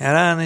Era en